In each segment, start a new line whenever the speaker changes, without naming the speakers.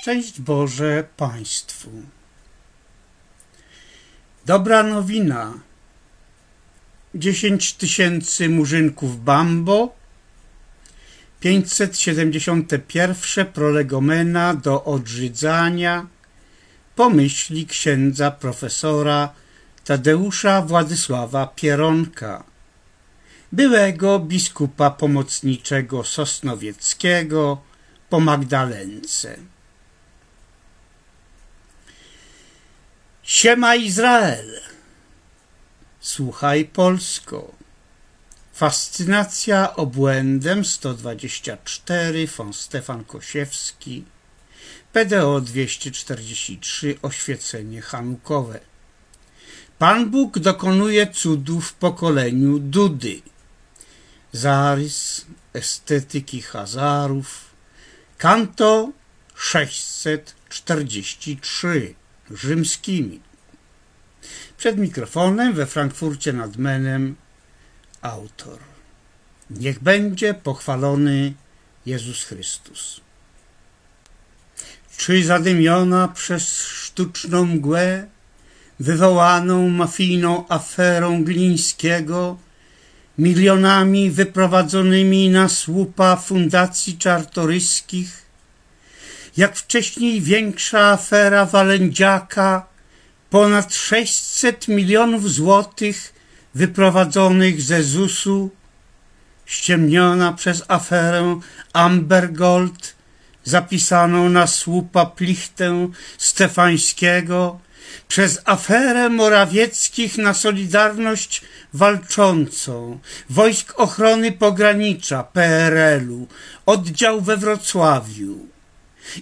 Szczęść Boże Państwu. Dobra nowina. 10 tysięcy murzynków Bambo, 571 prolegomena do odrzydzania pomyśli księdza profesora Tadeusza Władysława Pieronka, byłego biskupa pomocniczego Sosnowieckiego po Magdalence. Siema Izrael! Słuchaj Polsko! Fascynacja obłędem 124 von Stefan Kosiewski PDO 243 Oświecenie Hanukowe Pan Bóg dokonuje cudów w pokoleniu Dudy Zarys estetyki Hazarów Kanto 643 rzymskimi. Przed mikrofonem we Frankfurcie nad Menem autor. Niech będzie pochwalony Jezus Chrystus. Czy zadymiona przez sztuczną mgłę, wywołaną mafijną aferą Glińskiego, milionami wyprowadzonymi na słupa fundacji czartoryskich, jak wcześniej większa afera Walędziaka, ponad 600 milionów złotych wyprowadzonych ze ZUS-u, ściemniona przez aferę Amber Gold, zapisaną na słupa plichtę Stefańskiego, przez aferę Morawieckich na Solidarność Walczącą, Wojsk Ochrony Pogranicza PRL-u, oddział we Wrocławiu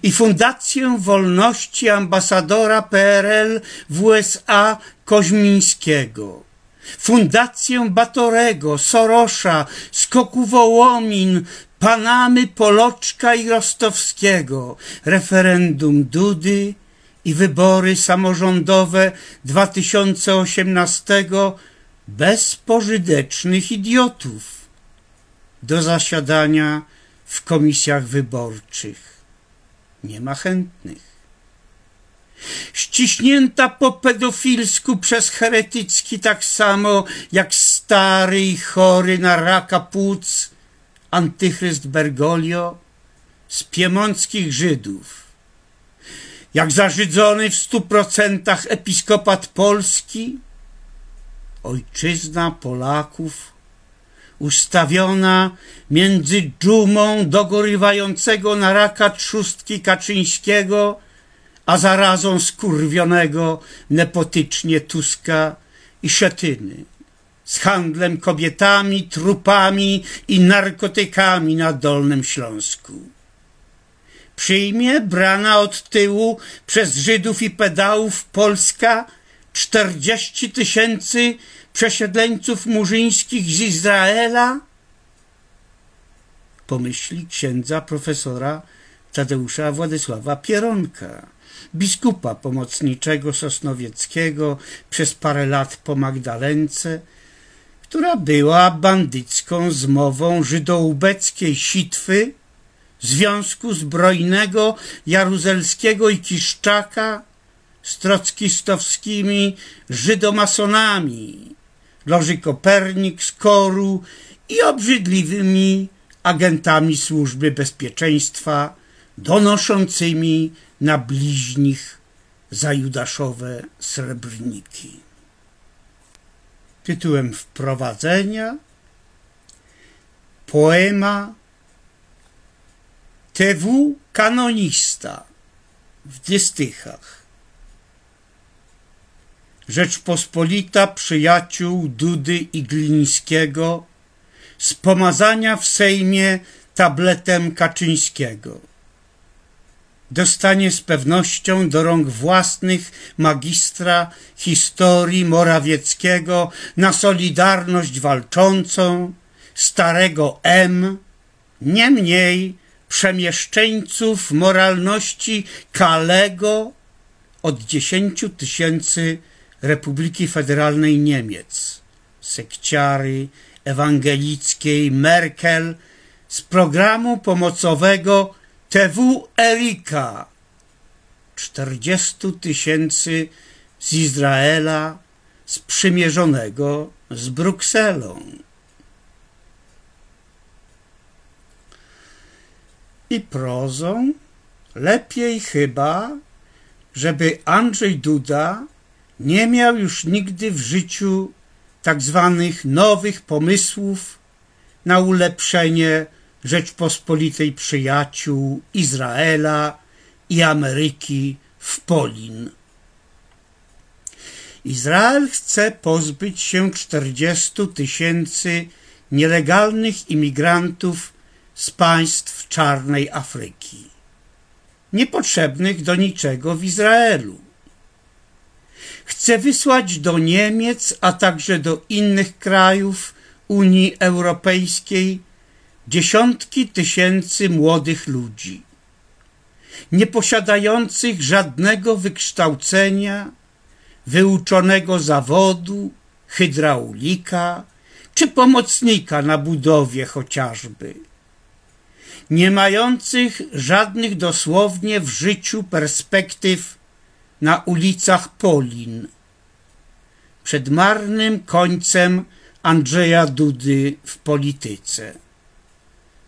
i Fundację Wolności ambasadora PRL w USA Koźmińskiego, Fundację Batorego, Sorosza, Skoku Wołomin, Panamy Poloczka i Rostowskiego, referendum Dudy i wybory samorządowe 2018 bez pożytecznych idiotów. Do zasiadania w komisjach wyborczych. Nie ma chętnych. Ściśnięta po pedofilsku przez heretycki tak samo jak stary i chory na raka płuc antychryst Bergoglio z piemonckich Żydów jak zażydzony w stu procentach episkopat Polski, ojczyzna Polaków, ustawiona między dżumą dogorywającego na raka trzustki Kaczyńskiego, a zarazą skurwionego nepotycznie Tuska i Szetyny, z handlem kobietami, trupami i narkotykami na Dolnym Śląsku. Przyjmie brana od tyłu przez Żydów i pedałów Polska 40 tysięcy przesiedleńców murzyńskich z Izraela? Pomyśli księdza profesora Tadeusza Władysława Pieronka, biskupa pomocniczego Sosnowieckiego przez parę lat po Magdalence, która była bandycką zmową żydoubeckiej sitwy Związku Zbrojnego Jaruzelskiego i Kiszczaka z trockistowskimi żydomasonami, Loży Kopernik z Koru i obrzydliwymi agentami służby bezpieczeństwa donoszącymi na bliźnich za judaszowe srebrniki. Tytułem wprowadzenia poema TW kanonista w dystychach. Rzeczpospolita przyjaciół Dudy i Glińskiego z pomazania w Sejmie tabletem Kaczyńskiego. Dostanie z pewnością do rąk własnych magistra historii Morawieckiego na Solidarność walczącą, starego M, nie mniej przemieszczeńców moralności Kalego od 10 tysięcy Republiki Federalnej Niemiec, sekciary ewangelickiej Merkel z programu pomocowego TW Erika czterdziestu tysięcy z Izraela sprzymierzonego z Brukselą. I prozą lepiej chyba, żeby Andrzej Duda nie miał już nigdy w życiu tak zwanych nowych pomysłów na ulepszenie Rzeczpospolitej przyjaciół Izraela i Ameryki w Polin. Izrael chce pozbyć się 40 tysięcy nielegalnych imigrantów z państw czarnej Afryki, niepotrzebnych do niczego w Izraelu. Chce wysłać do Niemiec, a także do innych krajów Unii Europejskiej dziesiątki tysięcy młodych ludzi, nieposiadających żadnego wykształcenia, wyuczonego zawodu, hydraulika czy pomocnika na budowie chociażby, nie mających żadnych dosłownie w życiu perspektyw na ulicach Polin, przed marnym końcem Andrzeja Dudy w polityce.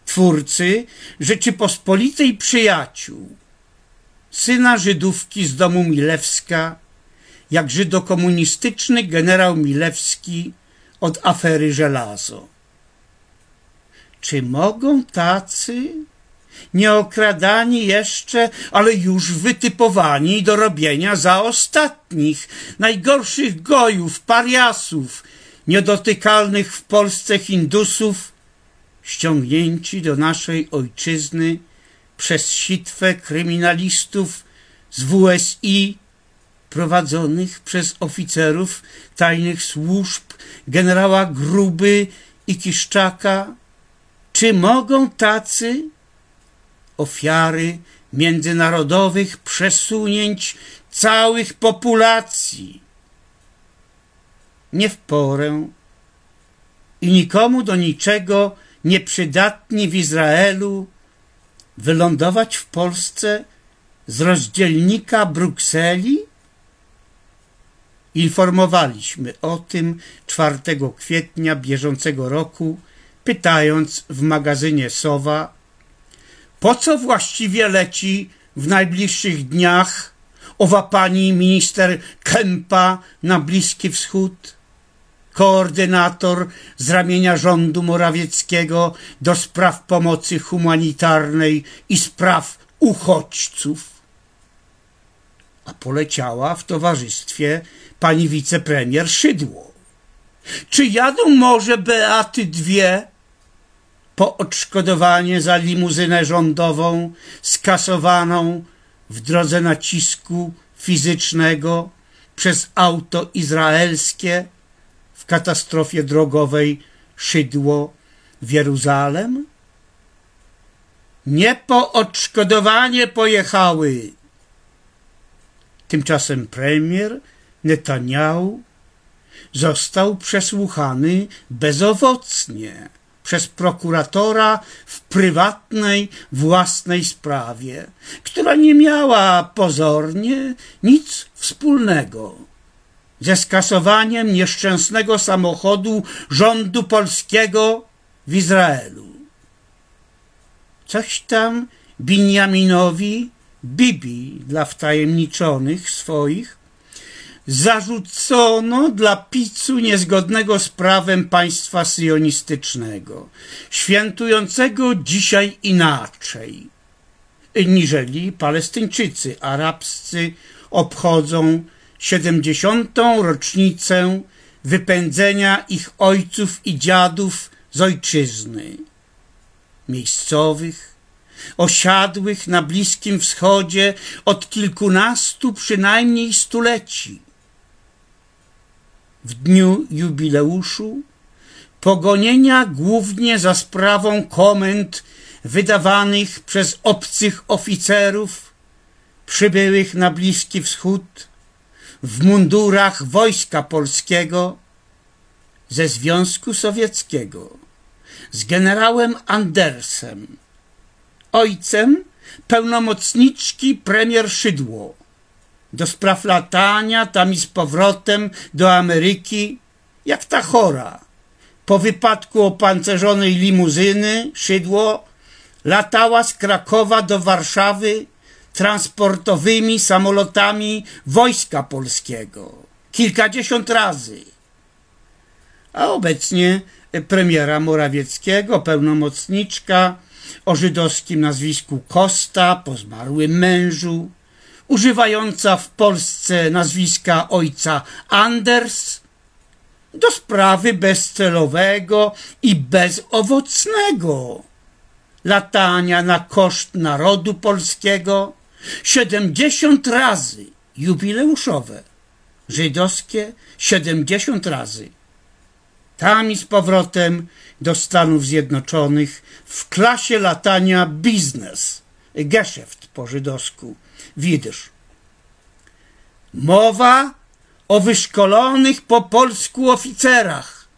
Twórcy Rzeczypospolitej Przyjaciół, syna Żydówki z domu Milewska, jak żydokomunistyczny generał Milewski od afery żelazo. Czy mogą tacy, nieokradani jeszcze, ale już wytypowani do robienia za ostatnich, najgorszych gojów, pariasów, niedotykalnych w Polsce Hindusów, ściągnięci do naszej ojczyzny przez sitwę kryminalistów z WSI prowadzonych przez oficerów tajnych służb generała Gruby i Kiszczaka? Czy mogą tacy ofiary międzynarodowych przesunięć całych populacji nie w porę i nikomu do niczego nieprzydatni w Izraelu wylądować w Polsce z rozdzielnika Brukseli? Informowaliśmy o tym 4 kwietnia bieżącego roku, pytając w magazynie Sowa, po co właściwie leci w najbliższych dniach owa pani minister Kempa na Bliski Wschód? koordynator z ramienia rządu Morawieckiego do spraw pomocy humanitarnej i spraw uchodźców. A poleciała w towarzystwie pani wicepremier Szydło. Czy jadą może Beaty dwie po odszkodowanie za limuzynę rządową skasowaną w drodze nacisku fizycznego przez auto izraelskie w katastrofie drogowej Szydło w Jeruzalem? Nie po odszkodowanie pojechały. Tymczasem premier Netanyahu został przesłuchany bezowocnie przez prokuratora w prywatnej, własnej sprawie, która nie miała pozornie nic wspólnego ze skasowaniem nieszczęsnego samochodu rządu polskiego w Izraelu. Coś tam Binjaminowi Bibi dla wtajemniczonych swoich zarzucono dla picu niezgodnego z prawem państwa syjonistycznego, świętującego dzisiaj inaczej, niżeli Palestyńczycy arabscy obchodzą siedemdziesiątą rocznicę wypędzenia ich ojców i dziadów z ojczyzny, miejscowych, osiadłych na Bliskim Wschodzie od kilkunastu przynajmniej stuleci. W dniu jubileuszu pogonienia głównie za sprawą komend wydawanych przez obcych oficerów przybyłych na Bliski Wschód w mundurach Wojska Polskiego ze Związku Sowieckiego z generałem Andersem, ojcem pełnomocniczki premier Szydło do spraw latania tam i z powrotem do Ameryki, jak ta chora. Po wypadku opancerzonej limuzyny, szydło, latała z Krakowa do Warszawy transportowymi samolotami Wojska Polskiego. Kilkadziesiąt razy. A obecnie premiera Morawieckiego, pełnomocniczka o żydowskim nazwisku Kosta, po zmarłym mężu, używająca w Polsce nazwiska ojca Anders, do sprawy bezcelowego i bezowocnego latania na koszt narodu polskiego, siedemdziesiąt razy jubileuszowe, żydowskie siedemdziesiąt razy. Tam i z powrotem do Stanów Zjednoczonych w klasie latania biznes, Geschäft po żydowsku, widysz. Mowa o wyszkolonych po polsku oficerach,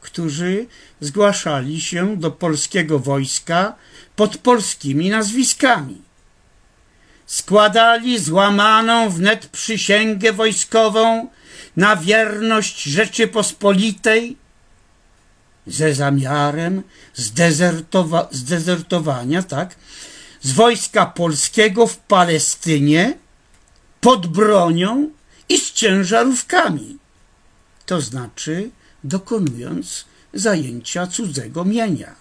którzy zgłaszali się do polskiego wojska pod polskimi nazwiskami. Składali złamaną wnet przysięgę wojskową na wierność Rzeczypospolitej ze zamiarem zdezertowa zdezertowania, tak, z wojska polskiego w Palestynie pod bronią i z ciężarówkami, to znaczy dokonując zajęcia cudzego mienia.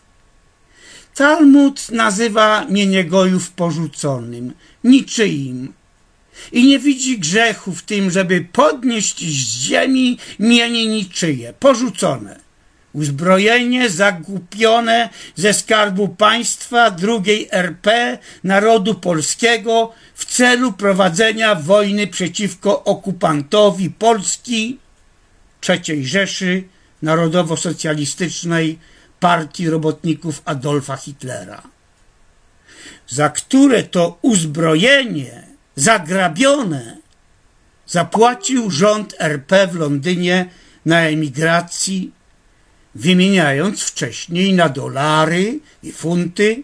Talmud nazywa mienie gojów porzuconym, niczyim i nie widzi grzechu w tym, żeby podnieść z ziemi mienie niczyje, porzucone. Uzbrojenie zagupione ze skarbu państwa drugiej RP narodu polskiego w celu prowadzenia wojny przeciwko okupantowi Polski III Rzeszy Narodowo-Socjalistycznej Partii Robotników Adolfa Hitlera, za które to uzbrojenie zagrabione zapłacił rząd RP w Londynie na emigracji, wymieniając wcześniej na dolary i funty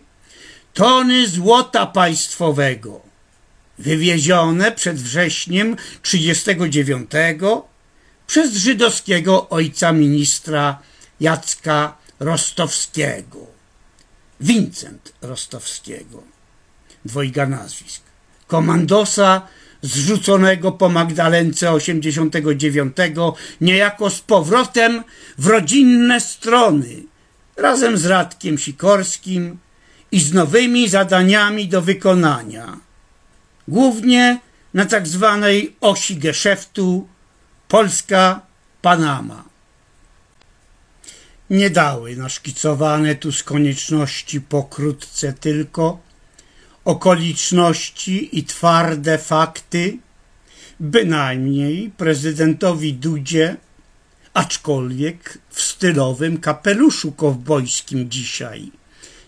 tony złota państwowego, wywiezione przed wrześniem 1939 przez żydowskiego ojca ministra Jacka Rostowskiego. Wincent Rostowskiego. Dwojga nazwisk. Komandosa zrzuconego po Magdalence 89, niejako z powrotem w rodzinne strony, razem z Radkiem Sikorskim i z nowymi zadaniami do wykonania. Głównie na tak zwanej osi geszeftu Polska-Panama. Nie dały naszkicowane tu z konieczności pokrótce tylko okoliczności i twarde fakty, bynajmniej prezydentowi Dudzie, aczkolwiek w stylowym kapeluszu kowbojskim dzisiaj,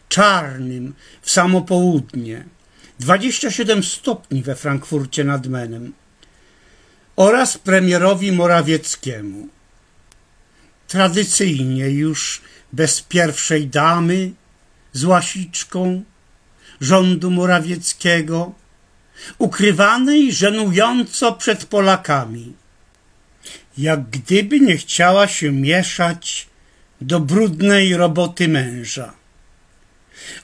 czarnym w samo południe, 27 stopni we Frankfurcie nad Menem, oraz premierowi Morawieckiemu. Tradycyjnie już bez pierwszej damy z łasiczką rządu Morawieckiego, ukrywanej żenująco przed Polakami, jak gdyby nie chciała się mieszać do brudnej roboty męża,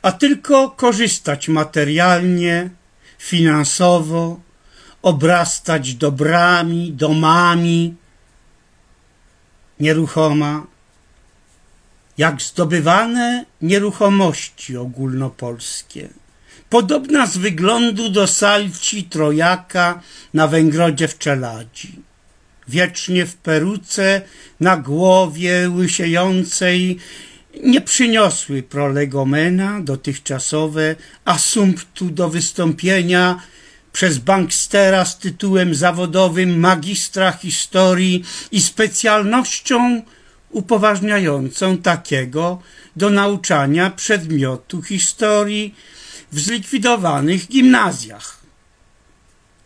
a tylko korzystać materialnie, finansowo, obrastać dobrami, domami, nieruchoma, jak zdobywane nieruchomości ogólnopolskie. Podobna z wyglądu do salci trojaka na węgrodzie w Czeladzi. Wiecznie w peruce, na głowie łysiejącej, nie przyniosły prolegomena dotychczasowe asumptu do wystąpienia przez bankstera z tytułem zawodowym magistra historii i specjalnością upoważniającą takiego do nauczania przedmiotu historii w zlikwidowanych gimnazjach.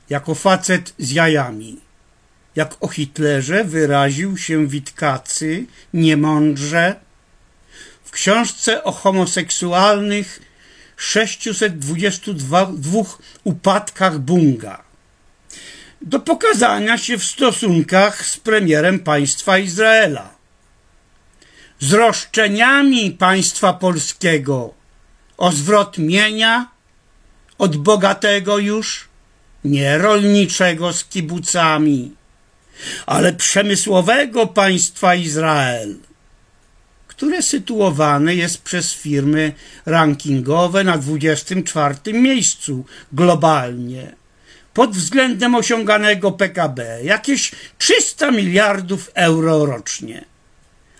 Jako facet z jajami. Jak o Hitlerze wyraził się Witkacy niemądrze w książce o homoseksualnych 622 upadkach Bunga. do pokazania się w stosunkach z premierem państwa Izraela. Z roszczeniami państwa polskiego o zwrot mienia od bogatego już, nie rolniczego z kibucami, ale przemysłowego państwa Izrael, które sytuowane jest przez firmy rankingowe na 24 miejscu globalnie pod względem osiąganego PKB, jakieś 300 miliardów euro rocznie.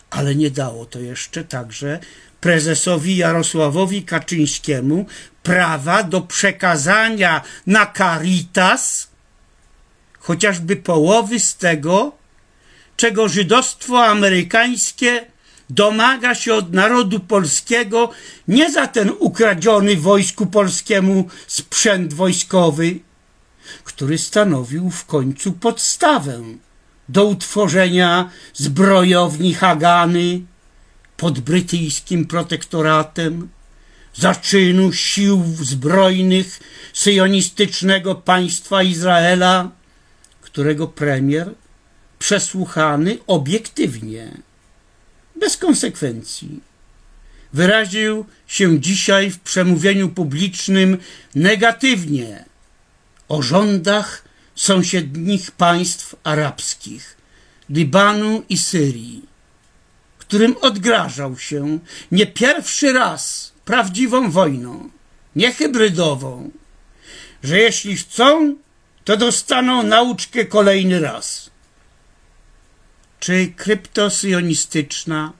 Ale nie dało to jeszcze także prezesowi Jarosławowi Kaczyńskiemu prawa do przekazania na Caritas chociażby połowy z tego, czego żydostwo amerykańskie domaga się od narodu polskiego nie za ten ukradziony wojsku polskiemu sprzęt wojskowy, który stanowił w końcu podstawę do utworzenia zbrojowni Hagany pod brytyjskim protektoratem, zaczynu sił zbrojnych syjonistycznego państwa Izraela, którego premier przesłuchany obiektywnie, bez konsekwencji, wyraził się dzisiaj w przemówieniu publicznym negatywnie o rządach sąsiednich państw arabskich, Libanu i Syrii, którym odgrażał się nie pierwszy raz prawdziwą wojną, nie hybrydową, że jeśli chcą, to dostaną nauczkę kolejny raz. Czy kryptosyjonistyczna,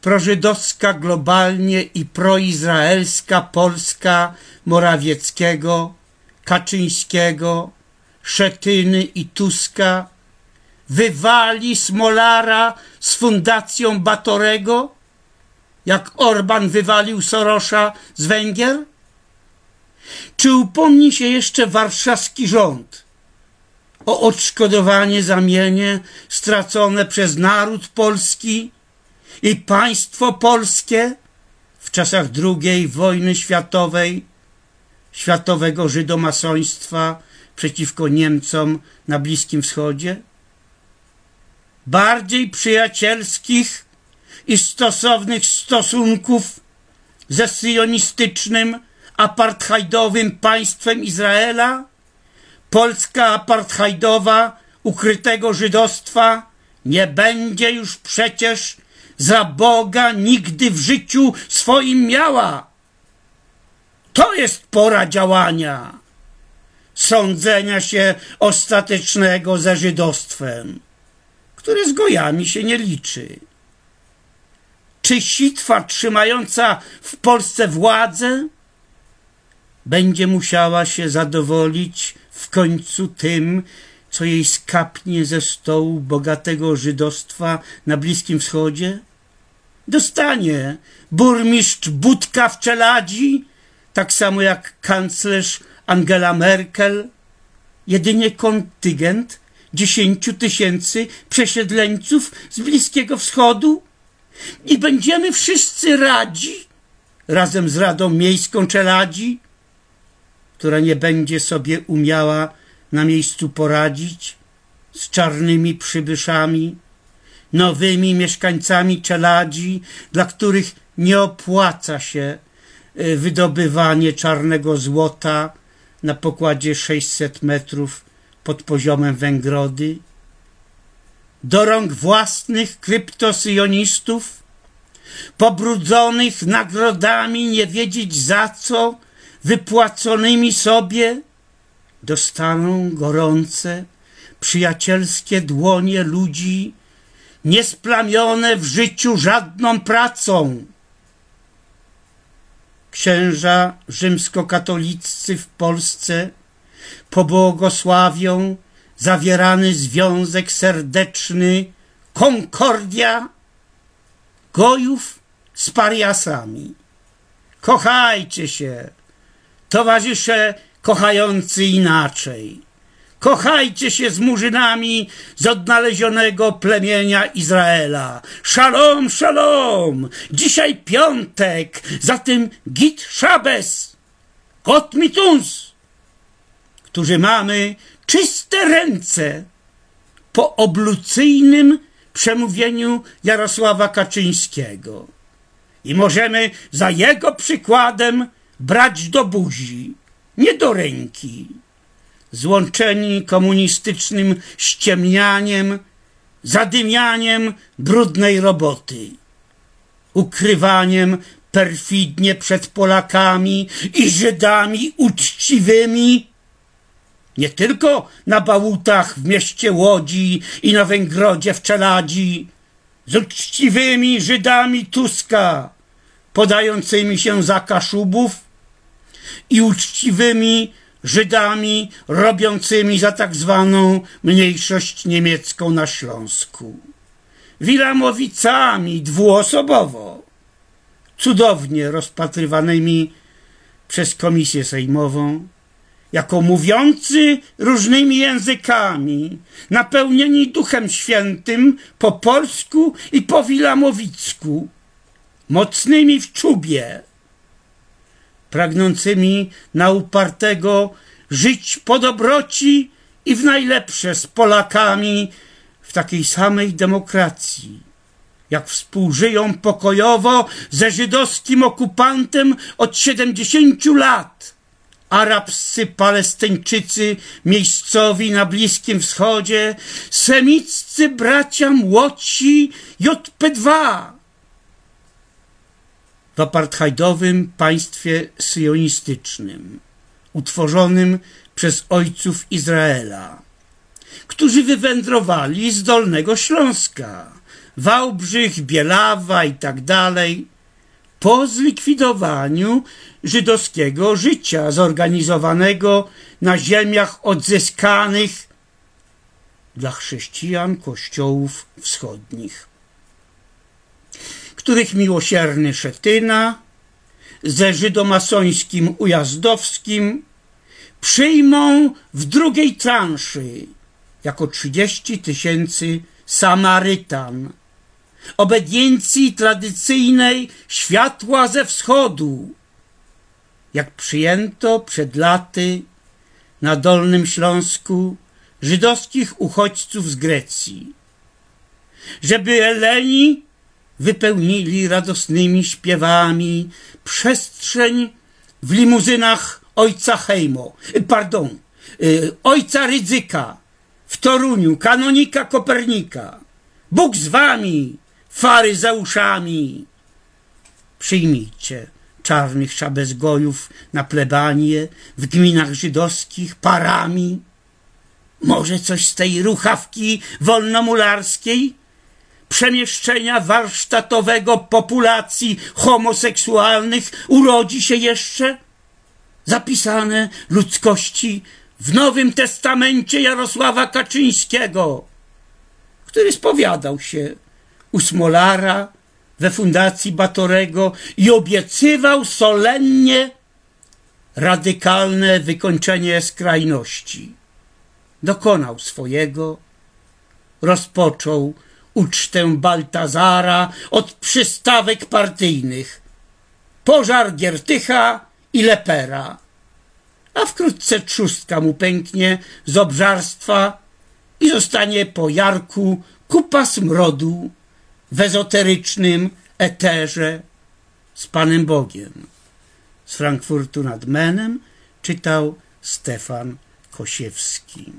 prożydowska globalnie i proizraelska Polska Morawieckiego, Kaczyńskiego, Szetyny i Tuska wywali Smolara z fundacją Batorego, jak Orban wywalił Sorosza z Węgier? Czy upomni się jeszcze warszawski rząd o odszkodowanie za mienie stracone przez naród polski i państwo polskie w czasach II wojny światowej, światowego żydomasoństwa przeciwko Niemcom na Bliskim Wschodzie? Bardziej przyjacielskich i stosownych stosunków ze syjonistycznym apartheidowym państwem Izraela, Polska apartheidowa ukrytego żydostwa nie będzie już przecież za Boga nigdy w życiu swoim miała. To jest pora działania, sądzenia się ostatecznego ze żydostwem, które z gojami się nie liczy. Czy sitwa trzymająca w Polsce władzę będzie musiała się zadowolić w końcu tym, co jej skapnie ze stołu bogatego żydostwa na Bliskim Wschodzie? Dostanie burmistrz Budka w Czeladzi, tak samo jak kanclerz Angela Merkel, jedynie kontyngent dziesięciu tysięcy przesiedleńców z Bliskiego Wschodu. I będziemy wszyscy radzi, razem z Radą Miejską Czeladzi, która nie będzie sobie umiała na miejscu poradzić z czarnymi przybyszami, nowymi mieszkańcami czeladzi, dla których nie opłaca się e, wydobywanie czarnego złota na pokładzie 600 metrów pod poziomem Węgrody, do rąk własnych kryptosyjonistów, pobrudzonych nagrodami nie wiedzieć za co, wypłaconymi sobie dostaną gorące, przyjacielskie dłonie ludzi, niesplamione w życiu żadną pracą. Księża rzymskokatoliccy w Polsce pobłogosławią zawierany związek serdeczny Konkordia gojów z pariasami. Kochajcie się, towarzysze kochający inaczej. Kochajcie się z murzynami z odnalezionego plemienia Izraela. Szalom, szalom! Dzisiaj piątek, zatem git szabes, kot mituns, którzy mamy czyste ręce po oblucyjnym przemówieniu Jarosława Kaczyńskiego. I możemy za jego przykładem brać do buzi, nie do ręki. Złączeni komunistycznym ściemnianiem, zadymianiem brudnej roboty, ukrywaniem perfidnie przed Polakami i Żydami uczciwymi, nie tylko na Bałutach w mieście Łodzi i na Węgrodzie w Czeladzi, z uczciwymi Żydami Tuska, podającymi się za Kaszubów i uczciwymi Żydami robiącymi za tak zwaną mniejszość niemiecką na Śląsku. Wilamowicami dwuosobowo, cudownie rozpatrywanymi przez komisję sejmową, jako mówiący różnymi językami, napełnieni Duchem Świętym po polsku i po wilamowicku, mocnymi w czubie, pragnącymi na upartego żyć po dobroci i w najlepsze z Polakami w takiej samej demokracji, jak współżyją pokojowo ze żydowskim okupantem od siedemdziesięciu lat, arabscy Palestyńczycy miejscowi na Bliskim Wschodzie, semiccy bracia młodsi JP2 w apartheidowym państwie syjonistycznym, utworzonym przez ojców Izraela, którzy wywędrowali z Dolnego Śląska, Wałbrzych, Bielawa i tak dalej, po zlikwidowaniu żydowskiego życia zorganizowanego na ziemiach odzyskanych dla chrześcijan kościołów wschodnich, których miłosierny Szetyna ze żydomasońskim Ujazdowskim przyjmą w drugiej transzy jako 30 tysięcy Samarytan obediencji tradycyjnej światła ze wschodu, jak przyjęto przed laty na Dolnym Śląsku żydowskich uchodźców z Grecji, żeby Eleni wypełnili radosnymi śpiewami przestrzeń w limuzynach ojca Hejmo, pardon, y, ojca Rydzyka w Toruniu, kanonika Kopernika. Bóg z wami, faryzeuszami. Przyjmijcie czarnych szabezgojów na plebanie w gminach żydowskich parami. Może coś z tej ruchawki wolnomularskiej? Przemieszczenia warsztatowego populacji homoseksualnych urodzi się jeszcze? Zapisane ludzkości w Nowym Testamencie Jarosława Kaczyńskiego, który spowiadał się u Smolara we fundacji Batorego i obiecywał solennie radykalne wykończenie skrajności. Dokonał swojego, rozpoczął ucztę Baltazara od przystawek partyjnych, pożar Giertycha i Lepera, a wkrótce trzustka mu pęknie z obżarstwa i zostanie po jarku kupa smrodu w ezoterycznym eterze z Panem Bogiem. Z Frankfurtu nad Menem czytał Stefan Kosiewski.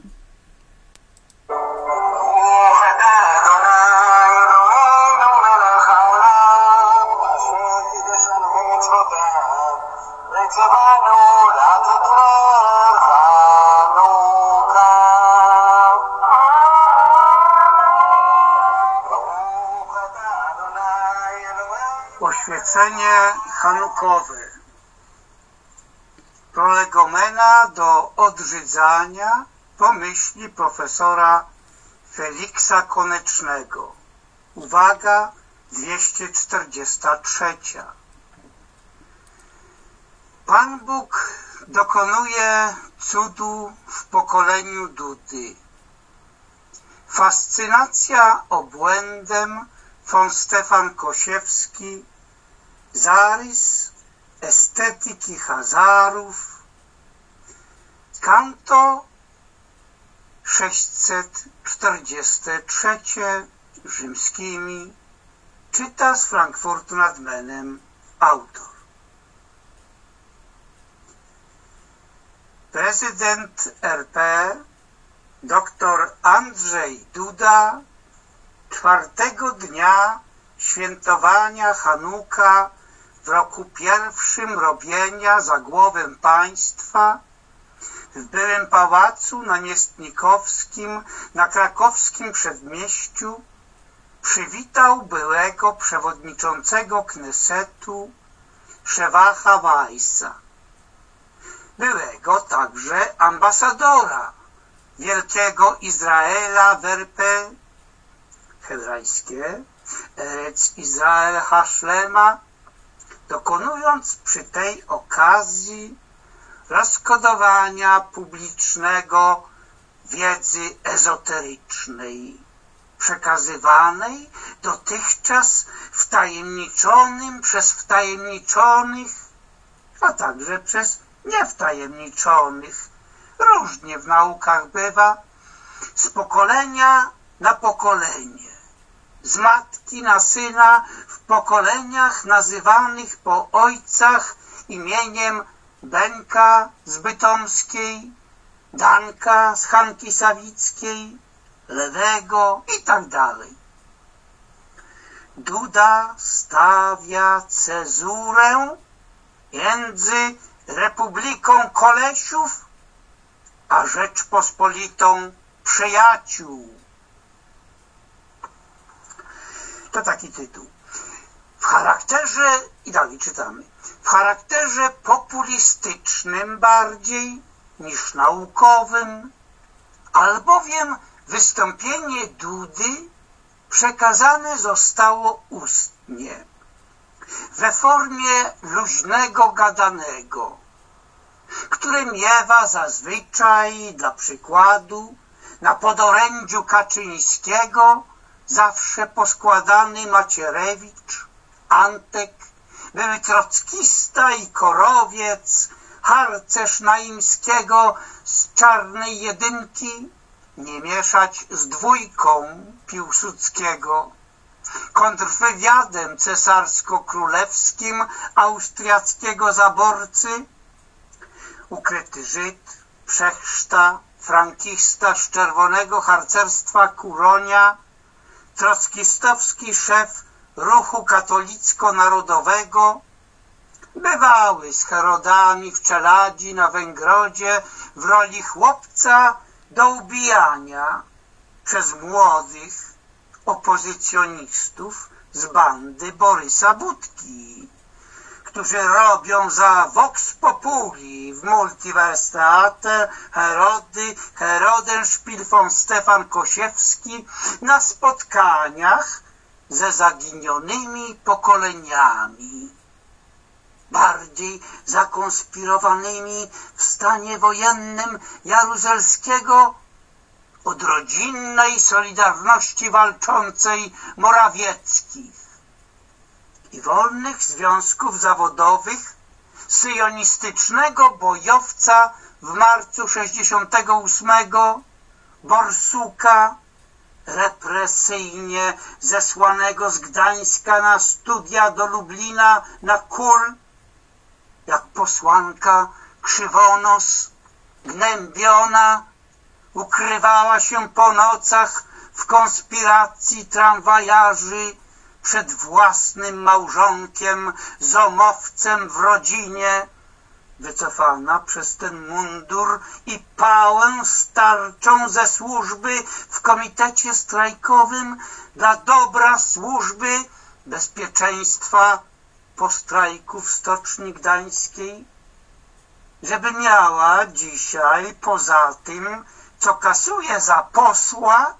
Oświecenie Hanukowe Prolegomena do odrzydzania pomyśli profesora Feliksa Konecznego. Uwaga 243. Pan Bóg dokonuje cudu w pokoleniu Dudy. Fascynacja obłędem von Stefan Kosiewski zarys estetyki Hazarów, kanto 643 rzymskimi czyta z Frankfurtu nad Menem autor. Prezydent RP dr Andrzej Duda czwartego dnia świętowania Hanuka w roku pierwszym robienia za głowę państwa w byłym pałacu namiestnikowskim na krakowskim przedmieściu przywitał byłego przewodniczącego Knesetu Szewacha Weissa, byłego także ambasadora Wielkiego Izraela w RP, hebrajskie, Erec Izrael Haszlema, dokonując przy tej okazji rozkodowania publicznego wiedzy ezoterycznej, przekazywanej dotychczas wtajemniczonym przez wtajemniczonych, a także przez niewtajemniczonych. Różnie w naukach bywa, z pokolenia na pokolenie, z matki na syna w pokoleniach nazywanych po ojcach imieniem Benka z Bytomskiej, Danka z Hanki Sawickiej, Lewego i tak dalej. Duda stawia cezurę między Republiką Kolesiów a Rzeczpospolitą Przyjaciół. To taki tytuł. W charakterze, i dalej czytamy, w charakterze populistycznym bardziej niż naukowym, albowiem wystąpienie Dudy przekazane zostało ustnie, we formie luźnego gadanego, które miewa zazwyczaj, dla przykładu, na podorędziu Kaczyńskiego zawsze poskładany Macierewicz, Antek, były trockista i korowiec, harcerz Naimskiego z czarnej jedynki, nie mieszać z dwójką Piłsudskiego, kontrwywiadem cesarsko-królewskim austriackiego zaborcy, ukryty Żyd, przechrzta, frankista z czerwonego harcerstwa Kuronia, trockistowski szef ruchu katolicko-narodowego, bywały z Herodami w czeladzi na Węgrodzie w roli chłopca do ubijania przez młodych opozycjonistów z bandy Borysa Budki, którzy robią za Vox Populi w Multiverse Theater Herody, Herodenspiel von Stefan Kosiewski na spotkaniach ze zaginionymi pokoleniami. Bardziej zakonspirowanymi w stanie wojennym Jaruzelskiego od rodzinnej Solidarności Walczącej Morawieckich i wolnych związków zawodowych syjonistycznego bojowca w marcu 68 Borsuka represyjnie zesłanego z Gdańska na studia do Lublina na kul jak posłanka krzywonos, gnębiona, ukrywała się po nocach w konspiracji tramwajarzy przed własnym małżonkiem, zomowcem w rodzinie, wycofana przez ten mundur i pałę starczą ze służby w komitecie strajkowym dla dobra służby bezpieczeństwa po strajku w Stoczni Gdańskiej, żeby miała dzisiaj poza tym, co kasuje za posła,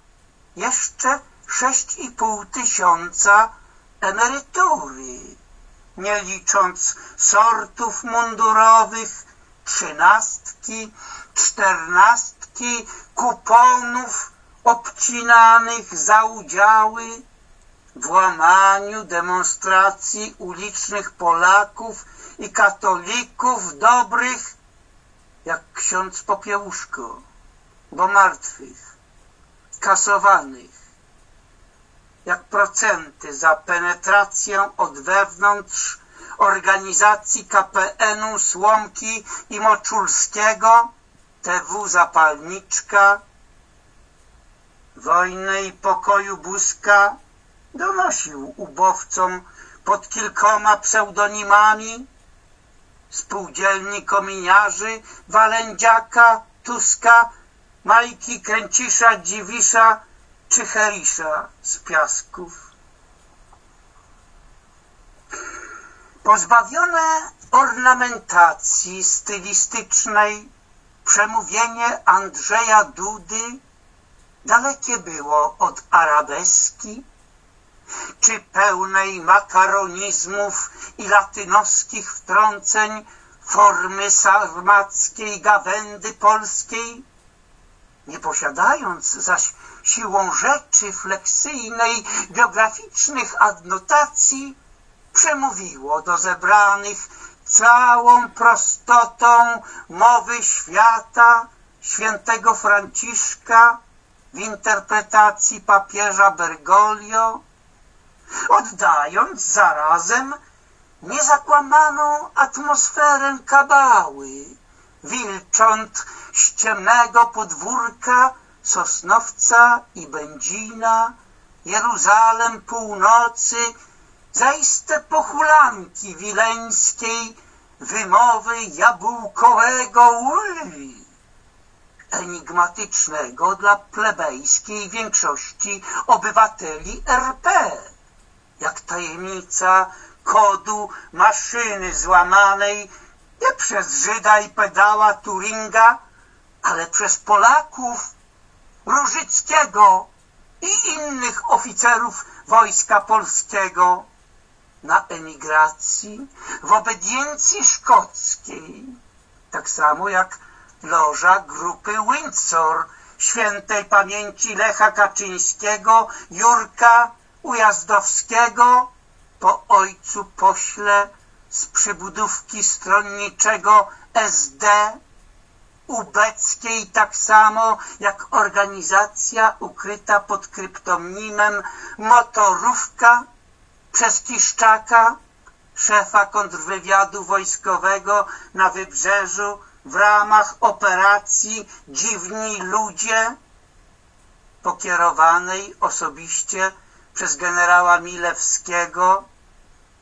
jeszcze sześć i pół tysiąca emerytury, nie licząc sortów mundurowych, trzynastki, czternastki, kuponów obcinanych za udziały, w łamaniu demonstracji ulicznych Polaków i katolików dobrych, jak ksiądz Popiełuszko. bo martwych, kasowanych, jak procenty za penetrację od wewnątrz organizacji KPN-u Słomki i Moczulskiego, TW Zapalniczka, wojny i pokoju Buzka donosił ubowcom pod kilkoma pseudonimami spółdzielni kominiarzy Walędziaka, Tuska, Majki, Kręcisza, Dziwisza czy Herisza z Piasków. Pozbawione ornamentacji stylistycznej przemówienie Andrzeja Dudy dalekie było od arabeski, czy pełnej makaronizmów i latynoskich wtrąceń formy sarmackiej gawędy polskiej, nie posiadając zaś siłą rzeczy fleksyjnej biograficznych adnotacji, przemówiło do zebranych całą prostotą mowy świata świętego Franciszka w interpretacji papieża Bergoglio, oddając zarazem niezakłamaną atmosferę kabały, wilcząt ściemnego podwórka Sosnowca i Będzina, Jeruzalem północy, zaiste pochulanki wileńskiej, wymowy jabłkowego uli, enigmatycznego dla plebejskiej większości obywateli RP, jak tajemnica kodu maszyny złamanej nie przez Żyda i pedała Turinga, ale przez Polaków, Różyckiego i innych oficerów Wojska Polskiego na emigracji w obediencji szkockiej, tak samo jak loża grupy Windsor świętej pamięci Lecha Kaczyńskiego, Jurka Ujazdowskiego po ojcu pośle z przybudówki stronniczego SD ubeckiej tak samo jak organizacja ukryta pod kryptonimem Motorówka przez Kiszczaka, szefa kontrwywiadu wojskowego na Wybrzeżu w ramach operacji Dziwni Ludzie, pokierowanej osobiście przez generała Milewskiego,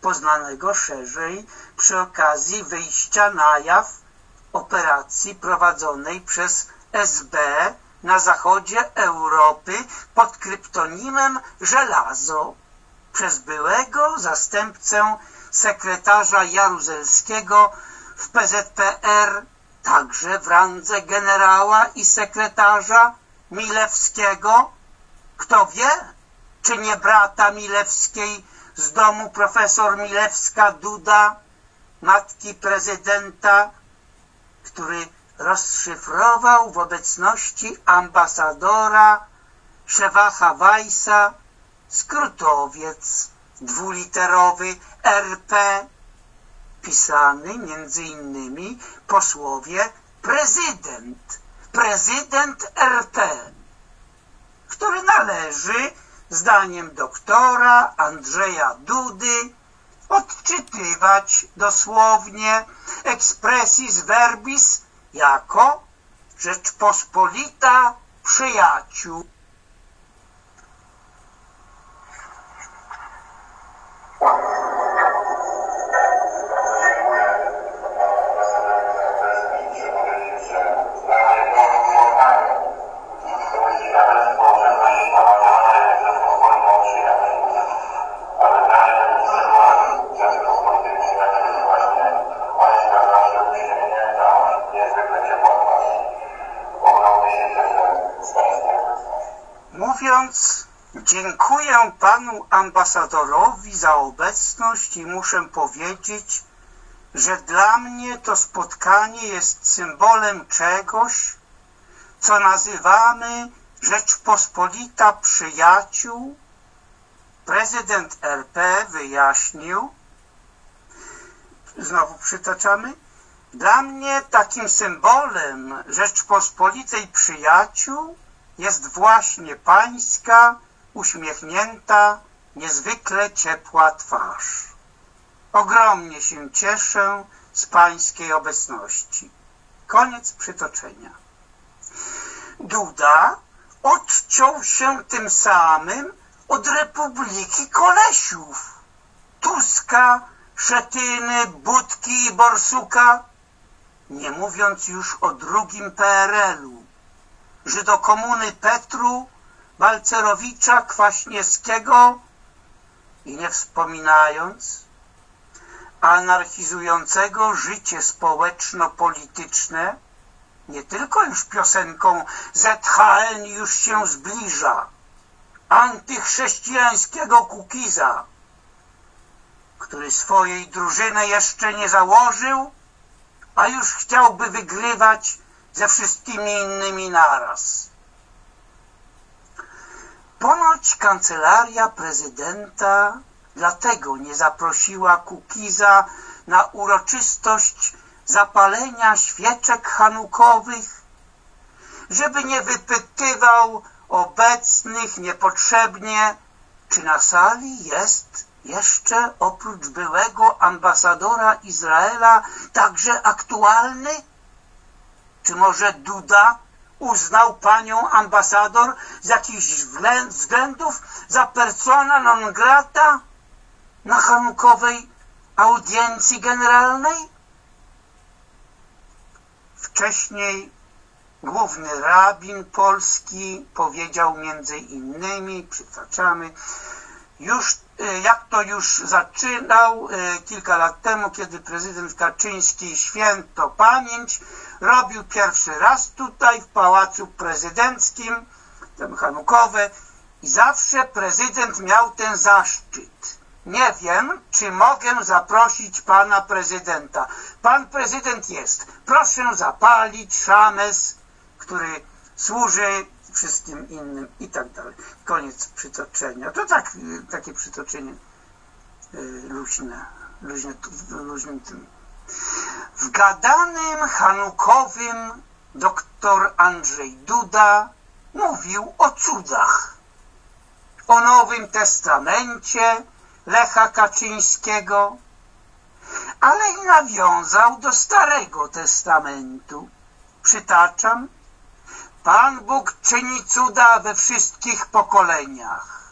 poznanego szerzej przy okazji wyjścia na jaw operacji prowadzonej przez SB na zachodzie Europy pod kryptonimem Żelazo przez byłego zastępcę sekretarza Jaruzelskiego w PZPR, także w randze generała i sekretarza Milewskiego. Kto wie, czy nie brata Milewskiej z domu profesor Milewska Duda, matki prezydenta, który rozszyfrował w obecności ambasadora Szewacha Weissa skrótowiec dwuliterowy RP, pisany między innymi posłowie prezydent, prezydent RP, który należy, zdaniem doktora Andrzeja Dudy, odczytywać dosłownie expressis verbis jako Rzeczpospolita przyjaciół. Mówiąc, dziękuję panu ambasadorowi za obecność i muszę powiedzieć, że dla mnie to spotkanie jest symbolem czegoś, co nazywamy Rzeczpospolita Przyjaciół. Prezydent RP wyjaśnił, znowu przytaczamy, Dla mnie takim symbolem Rzeczpospolitej przyjaciół jest właśnie pańska, uśmiechnięta, niezwykle ciepła twarz. Ogromnie się cieszę z pańskiej obecności. Koniec przytoczenia. Duda odciął się tym samym od Republiki Kolesiów. Tuska, Szetyny, Budki i Borsuka, nie mówiąc już o drugim PRL-u, że do komuny Petru, Balcerowicza, Kwaśniewskiego i nie wspominając anarchizującego życie społeczno-polityczne, nie tylko już piosenką ZHN już się zbliża, antychrześcijańskiego Kukiza, który swojej drużyny jeszcze nie założył, a już chciałby wygrywać ze wszystkimi innymi naraz. Ponoć kancelaria prezydenta dlatego nie zaprosiła Kukiza na uroczystość zapalenia świeczek hanukowych, żeby nie wypytywał obecnych niepotrzebnie, czy na sali jest jeszcze oprócz byłego ambasadora Izraela także aktualny? Czy może Duda uznał panią ambasador z jakichś względów za persona non grata na hanukowej audiencji generalnej? Wcześniej główny rabin polski powiedział między innymi, przytaczamy, już e, jak to już zaczynał e, kilka lat temu, kiedy prezydent Kaczyński święto pamięć robił pierwszy raz tutaj w Pałacu Prezydenckim, ten Hanukowe i zawsze prezydent miał ten zaszczyt. Nie wiem, czy mogę zaprosić pana prezydenta. Pan prezydent jest. Proszę zapalić szames, który służy wszystkim innym i tak dalej. Koniec przytoczenia. To tak, takie przytoczenie y, luźne, luźne, luźnym tym. W gadanym hanukowym doktor Andrzej Duda mówił o cudach, o Nowym Testamencie Lecha Kaczyńskiego, ale i nawiązał do Starego Testamentu. Przytaczam, Pan Bóg czyni cuda we wszystkich pokoleniach,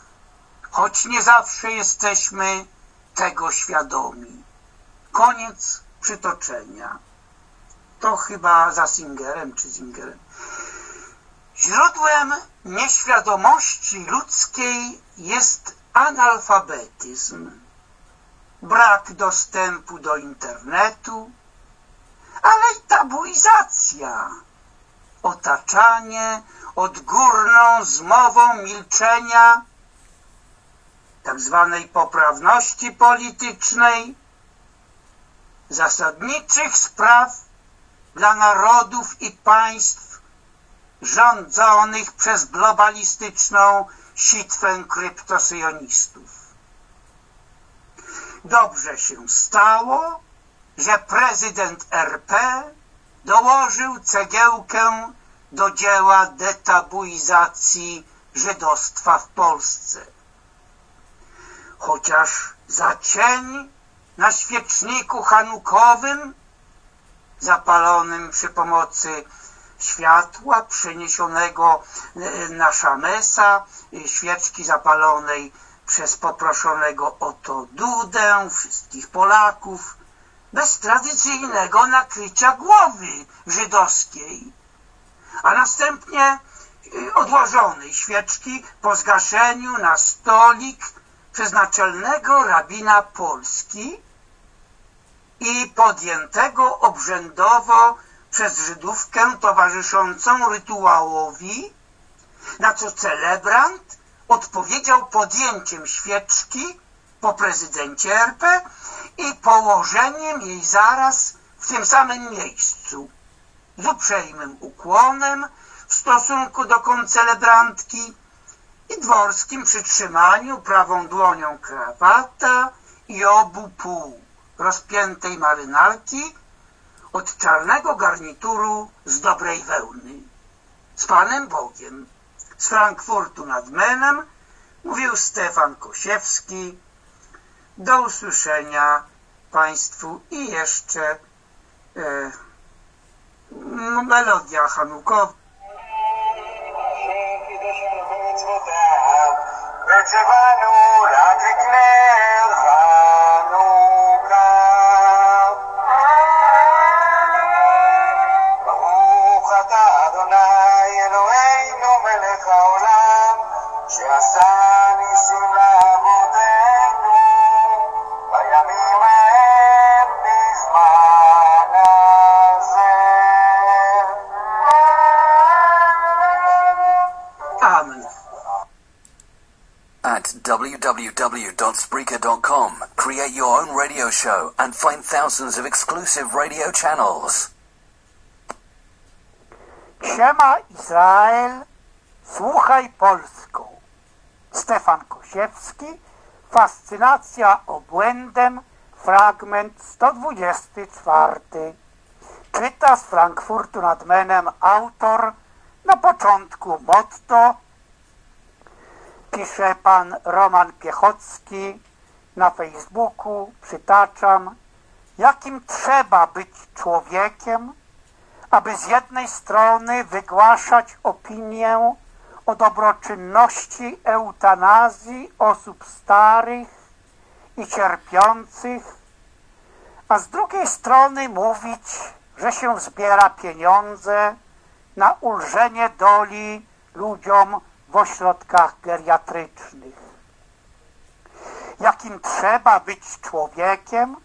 choć nie zawsze jesteśmy tego świadomi. Koniec przytoczenia. To chyba za Singerem czy Zingerem. Źródłem nieświadomości ludzkiej jest analfabetyzm, brak dostępu do internetu, ale i tabuizacja otaczanie odgórną zmową milczenia, tak zwanej poprawności politycznej, zasadniczych spraw dla narodów i państw rządzonych przez globalistyczną sitwę kryptosyjonistów. Dobrze się stało, że prezydent RP dołożył cegiełkę do dzieła detabuizacji żydostwa w Polsce. Chociaż za cień na świeczniku hanukowym zapalonym przy pomocy światła przeniesionego e, na szamesa, e, świeczki zapalonej przez poproszonego o to Dudę, wszystkich Polaków, bez tradycyjnego nakrycia głowy żydowskiej, a następnie y, odłożonej świeczki po zgaszeniu na stolik przez naczelnego rabina Polski i podjętego obrzędowo przez Żydówkę towarzyszącą rytuałowi, na co celebrant odpowiedział podjęciem świeczki po prezydencie RP i położeniem jej zaraz w tym samym miejscu, z uprzejmym ukłonem w stosunku do koncelebrantki i dworskim przytrzymaniu prawą dłonią krawata i obu pół rozpiętej marynarki
od czarnego garnituru z dobrej wełny. Z Panem Bogiem. Z Frankfurtu nad Menem mówił Stefan Kosiewski. Do usłyszenia Państwu i jeszcze e, melodia hanukowa.
जवानों राज ने שעשה ניסים
www.spreaker.com, create your own radio show and find thousands of exclusive radio channels.
Siema Izrael, słuchaj Polską. Stefan Kosiewski, Fascynacja obłędem, fragment 124. Czyta z Frankfurtu nad Menem autor na początku motto pisze pan Roman Piechocki na Facebooku, przytaczam, jakim trzeba być człowiekiem, aby z jednej strony wygłaszać opinię o dobroczynności eutanazji osób starych i cierpiących, a z drugiej strony mówić, że się zbiera pieniądze na ulżenie doli ludziom w ośrodkach geriatrycznych. Jakim trzeba być człowiekiem,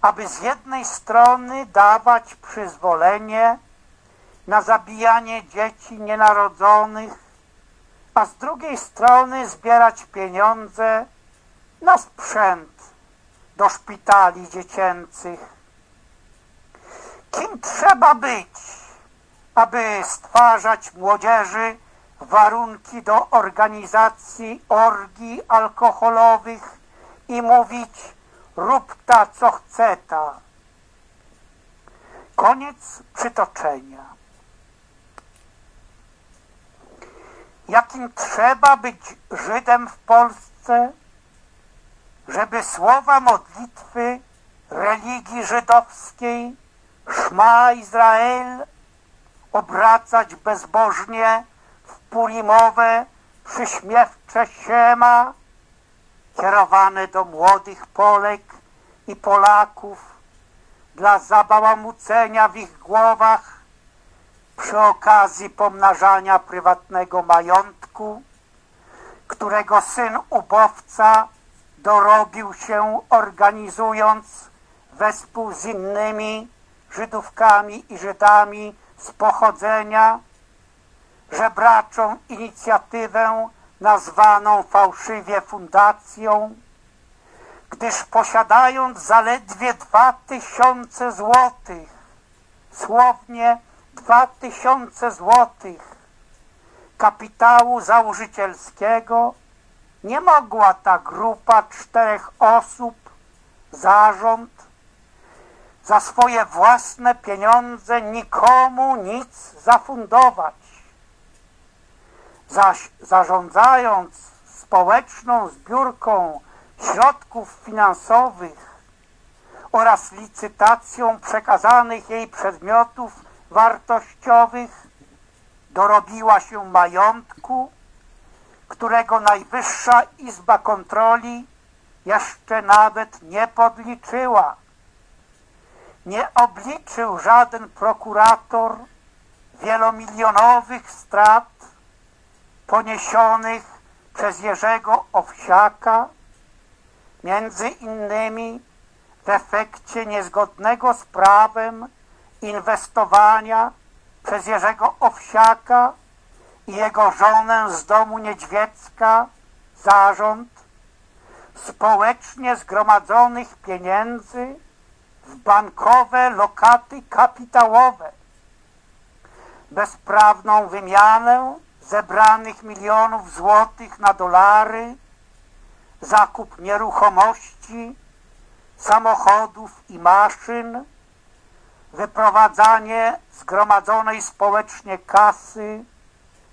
aby z jednej strony dawać przyzwolenie na zabijanie dzieci nienarodzonych, a z drugiej strony zbierać pieniądze na sprzęt do szpitali dziecięcych. Kim trzeba być, aby stwarzać młodzieży warunki do organizacji orgii alkoholowych i mówić rób ta co chce ta. Koniec przytoczenia. Jakim trzeba być Żydem w Polsce, żeby słowa modlitwy religii żydowskiej Szma Izrael obracać bezbożnie purimowe, przyśmiewcze siema kierowane do młodych Polek i Polaków dla zabałamucenia w ich głowach przy okazji pomnażania prywatnego majątku, którego syn ubowca dorobił się organizując wespół z innymi Żydówkami i Żydami z pochodzenia żebraczą inicjatywę nazwaną fałszywie fundacją, gdyż posiadając zaledwie dwa tysiące złotych, słownie dwa tysiące złotych kapitału założycielskiego, nie mogła ta grupa czterech osób, zarząd, za swoje własne pieniądze nikomu nic zafundować. Zaś zarządzając społeczną zbiórką środków finansowych oraz licytacją przekazanych jej przedmiotów wartościowych, dorobiła się majątku, którego Najwyższa Izba Kontroli jeszcze nawet nie podliczyła. Nie obliczył żaden prokurator wielomilionowych strat poniesionych przez Jerzego Owsiaka, między innymi w efekcie niezgodnego z prawem inwestowania przez Jerzego Owsiaka i jego żonę z domu Niedźwiecka zarząd społecznie zgromadzonych pieniędzy w bankowe lokaty kapitałowe, bezprawną wymianę zebranych milionów złotych na dolary, zakup nieruchomości, samochodów i maszyn, wyprowadzanie zgromadzonej społecznie kasy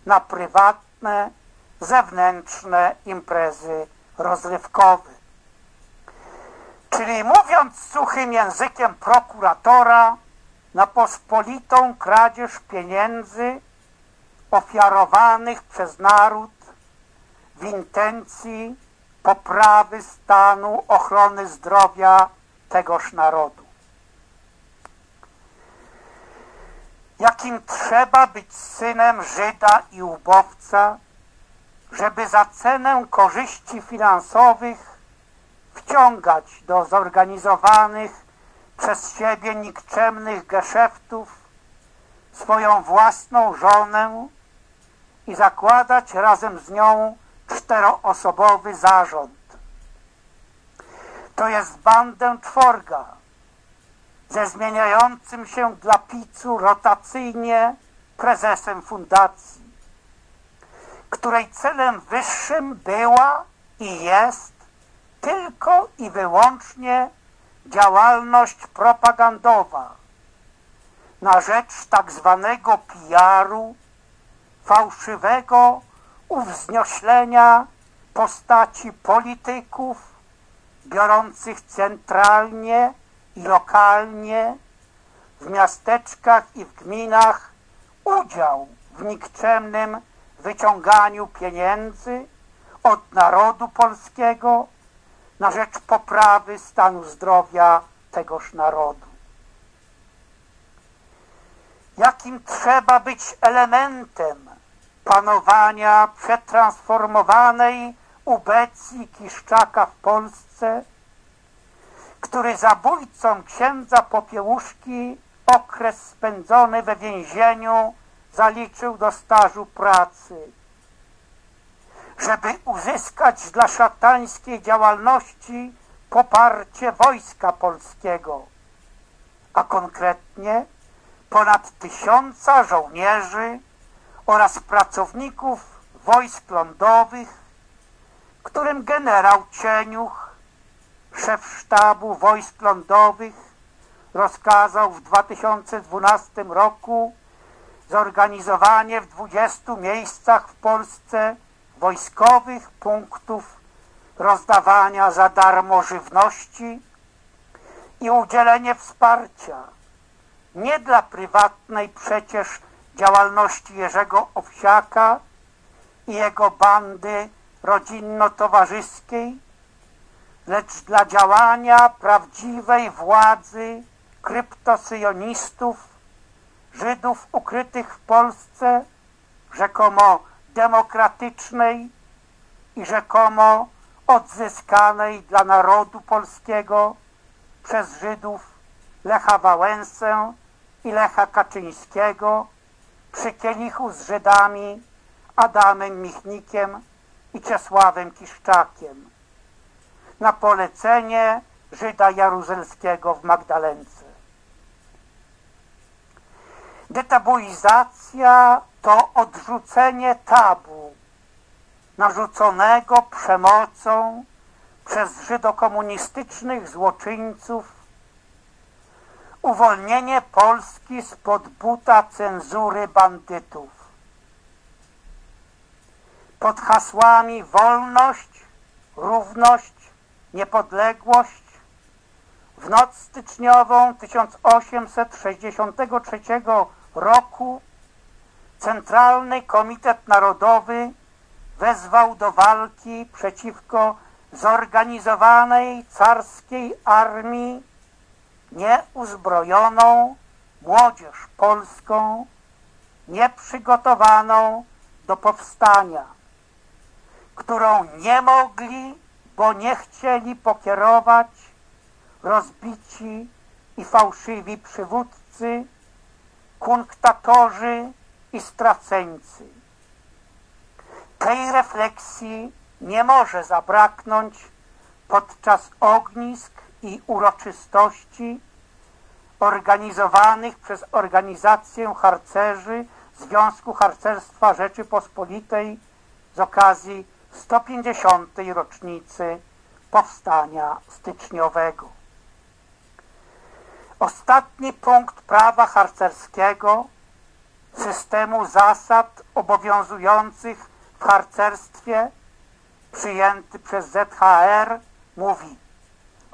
na prywatne, zewnętrzne imprezy rozrywkowe. Czyli mówiąc suchym językiem prokuratora, na pospolitą kradzież pieniędzy ofiarowanych przez naród w intencji poprawy stanu ochrony zdrowia tegoż narodu. Jakim trzeba być synem Żyda i ubowca, żeby za cenę korzyści finansowych wciągać do zorganizowanych przez siebie nikczemnych geszeftów swoją własną żonę i zakładać razem z nią czteroosobowy zarząd. To jest bandę czworga ze zmieniającym się dla picu rotacyjnie prezesem fundacji, której celem wyższym była i jest tylko i wyłącznie działalność propagandowa na rzecz tak zwanego PR-u, fałszywego uwznioślenia postaci polityków biorących centralnie i lokalnie w miasteczkach i w gminach udział w nikczemnym wyciąganiu pieniędzy od narodu polskiego na rzecz poprawy stanu zdrowia tegoż narodu. Jakim trzeba być elementem panowania przetransformowanej ubecji Kiszczaka w Polsce, który zabójcą księdza Popiełuszki okres spędzony we więzieniu zaliczył do stażu pracy. Żeby uzyskać dla szatańskiej działalności poparcie Wojska Polskiego, a konkretnie ponad tysiąca żołnierzy oraz pracowników wojsk lądowych, którym generał Cieniuch, szef sztabu wojsk lądowych, rozkazał w 2012 roku zorganizowanie w 20 miejscach w Polsce wojskowych punktów rozdawania za darmo żywności i udzielenie wsparcia. Nie dla prywatnej przecież działalności Jerzego Owsiaka i jego bandy rodzinno-towarzyskiej, lecz dla działania prawdziwej władzy kryptosyjonistów, Żydów ukrytych w Polsce, rzekomo demokratycznej i rzekomo odzyskanej dla narodu polskiego przez Żydów Lecha Wałęsę i Lecha Kaczyńskiego przy kielichu z Żydami Adamem Michnikiem i Czesławem Kiszczakiem na polecenie Żyda Jaruzelskiego w Magdalence. Detabuizacja to odrzucenie tabu narzuconego przemocą przez żydokomunistycznych złoczyńców, uwolnienie Polski spod buta cenzury bandytów. Pod hasłami wolność, równość, niepodległość w noc styczniową 1863 roku Centralny Komitet Narodowy wezwał do walki przeciwko zorganizowanej carskiej armii nieuzbrojoną młodzież polską, nieprzygotowaną do powstania, którą nie mogli, bo nie chcieli pokierować rozbici i fałszywi przywódcy, kunktatorzy i straceńcy. Tej refleksji nie może zabraknąć podczas ognisk i uroczystości organizowanych przez organizację harcerzy Związku Harcerstwa Rzeczypospolitej z okazji 150. rocznicy powstania styczniowego. Ostatni punkt prawa harcerskiego, systemu zasad obowiązujących w harcerstwie, przyjęty przez ZHR, mówi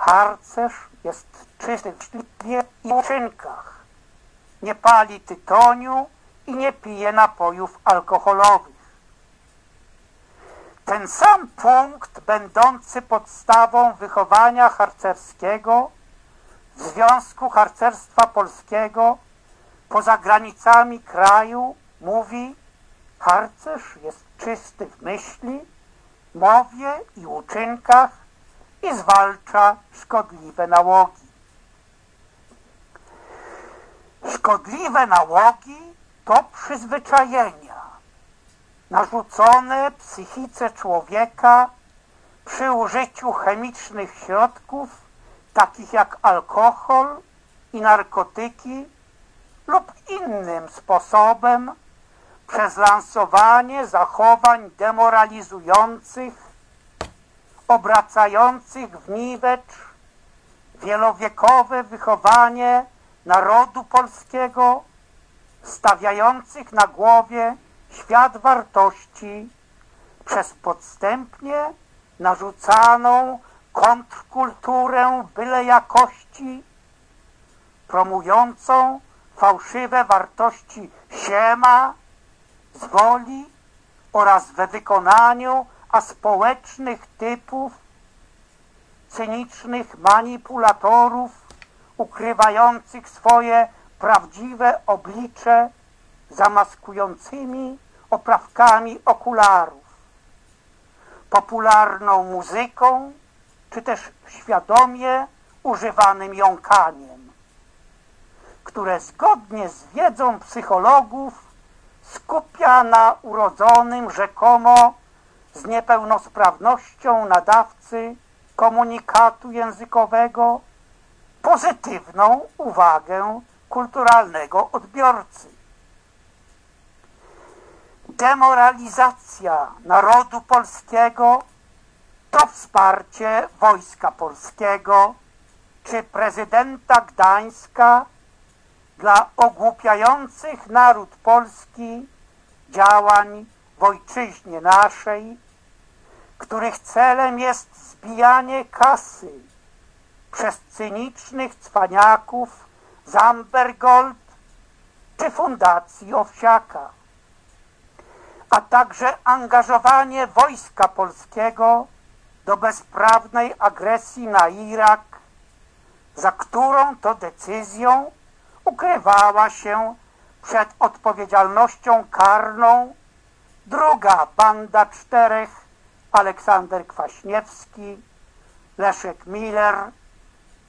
harcerz jest czysty w ślipie i uczynkach, nie pali tytoniu i nie pije napojów alkoholowych. Ten sam punkt, będący podstawą wychowania harcerskiego w Związku Harcerstwa Polskiego poza granicami kraju, mówi harcerz jest czysty w myśli, mowie i uczynkach i zwalcza szkodliwe nałogi. Szkodliwe nałogi to przyzwyczajenia narzucone psychice człowieka przy użyciu chemicznych środków, takich jak alkohol i narkotyki, lub innym sposobem przez lansowanie zachowań demoralizujących, obracających w niwecz wielowiekowe wychowanie narodu polskiego, stawiających na głowie świat wartości przez podstępnie narzucaną kontrkulturę byle jakości, promującą fałszywe wartości siema, z woli oraz we wykonaniu aspołecznych typów cynicznych manipulatorów ukrywających swoje prawdziwe oblicze zamaskującymi oprawkami okularów, popularną muzyką, czy też świadomie używanym jąkaniem, które zgodnie z wiedzą psychologów skupia na urodzonym rzekomo z niepełnosprawnością nadawcy komunikatu językowego pozytywną uwagę kulturalnego odbiorcy. Demoralizacja narodu polskiego to wsparcie Wojska Polskiego czy prezydenta Gdańska dla ogłupiających naród polski działań w ojczyźnie naszej, których celem jest zbijanie kasy przez cynicznych cwaniaków z Ambergold czy Fundacji Owsiaka, a także angażowanie Wojska Polskiego do bezprawnej agresji na Irak, za którą to decyzją ukrywała się przed odpowiedzialnością karną druga banda czterech Aleksander Kwaśniewski, Leszek Miller,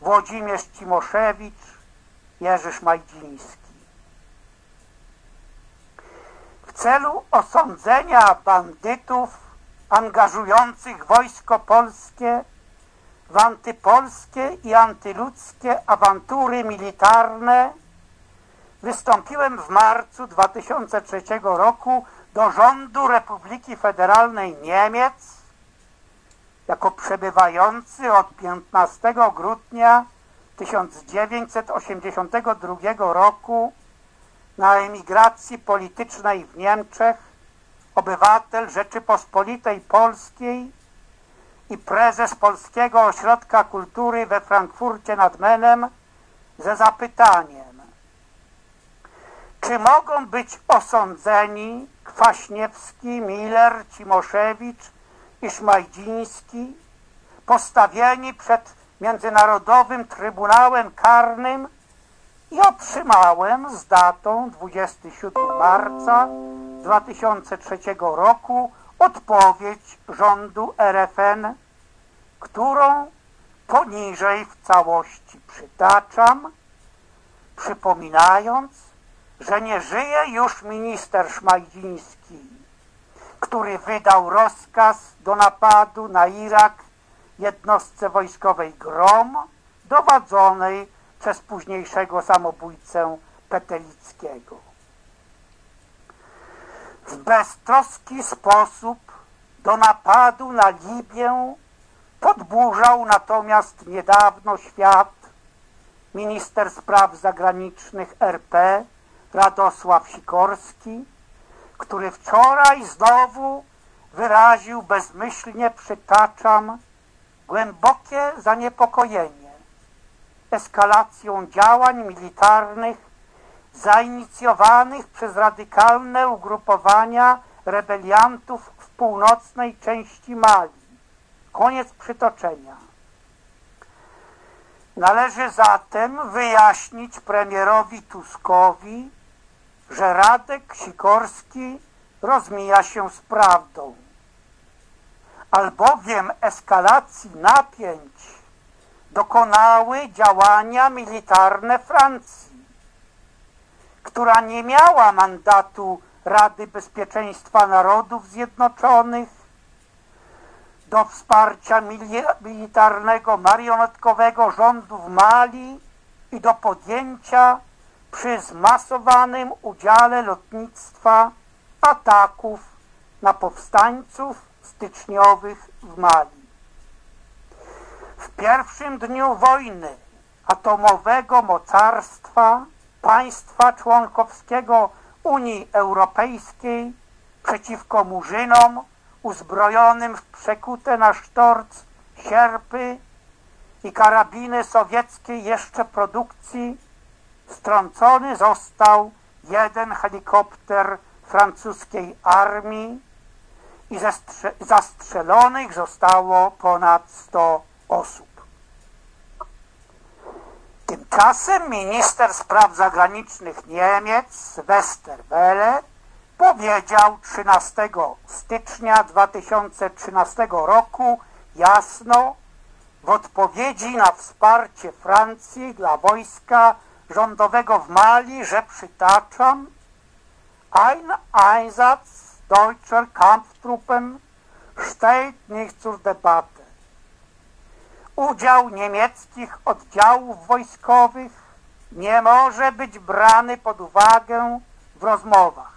Włodzimierz Cimoszewicz, Jerzy Szmajdziński. W celu osądzenia bandytów angażujących wojsko polskie w antypolskie i antyludzkie awantury militarne wystąpiłem w marcu 2003 roku do rządu Republiki Federalnej Niemiec jako przebywający od 15 grudnia 1982 roku na emigracji politycznej w Niemczech obywatel Rzeczypospolitej Polskiej i prezes Polskiego Ośrodka Kultury we Frankfurcie nad Menem ze zapytaniem czy mogą być osądzeni Kwaśniewski, Miller, Cimoszewicz i Szmajdziński postawieni przed Międzynarodowym Trybunałem Karnym i otrzymałem z datą 27 marca 2003 roku odpowiedź rządu RFN, którą poniżej w całości przytaczam, przypominając, że nie żyje już minister Szmajdziński, który wydał rozkaz do napadu na Irak jednostce wojskowej GROM dowodzonej przez późniejszego samobójcę Petelickiego. W beztroski sposób do napadu na Libię podburzał natomiast niedawno świat minister spraw zagranicznych RP Radosław Sikorski, który wczoraj znowu wyraził bezmyślnie, przytaczam, głębokie zaniepokojenie eskalacją działań militarnych zainicjowanych przez radykalne ugrupowania rebeliantów w północnej części Mali. Koniec przytoczenia. Należy zatem wyjaśnić premierowi Tuskowi, że Radek Sikorski rozmija się z prawdą. Albowiem eskalacji napięć dokonały działania militarne Francji, która nie miała mandatu Rady Bezpieczeństwa Narodów Zjednoczonych do wsparcia militarnego, marionetkowego rządu w Mali i do podjęcia przy zmasowanym udziale lotnictwa ataków na powstańców styczniowych w Mali. W pierwszym dniu wojny atomowego mocarstwa państwa członkowskiego Unii Europejskiej przeciwko murzynom uzbrojonym w przekute na sztorc sierpy i karabiny sowieckiej jeszcze produkcji strącony został jeden helikopter francuskiej armii i zastrzelonych zostało ponad 100 osób. Tymczasem minister spraw zagranicznych Niemiec Westerwelle powiedział 13 stycznia 2013 roku jasno w odpowiedzi na wsparcie Francji dla wojska rządowego w Mali, że przytaczam Ein Einsatz deutscher Kampftruppen steht nicht zur Debatte. Udział niemieckich oddziałów wojskowych nie może być brany pod uwagę w rozmowach.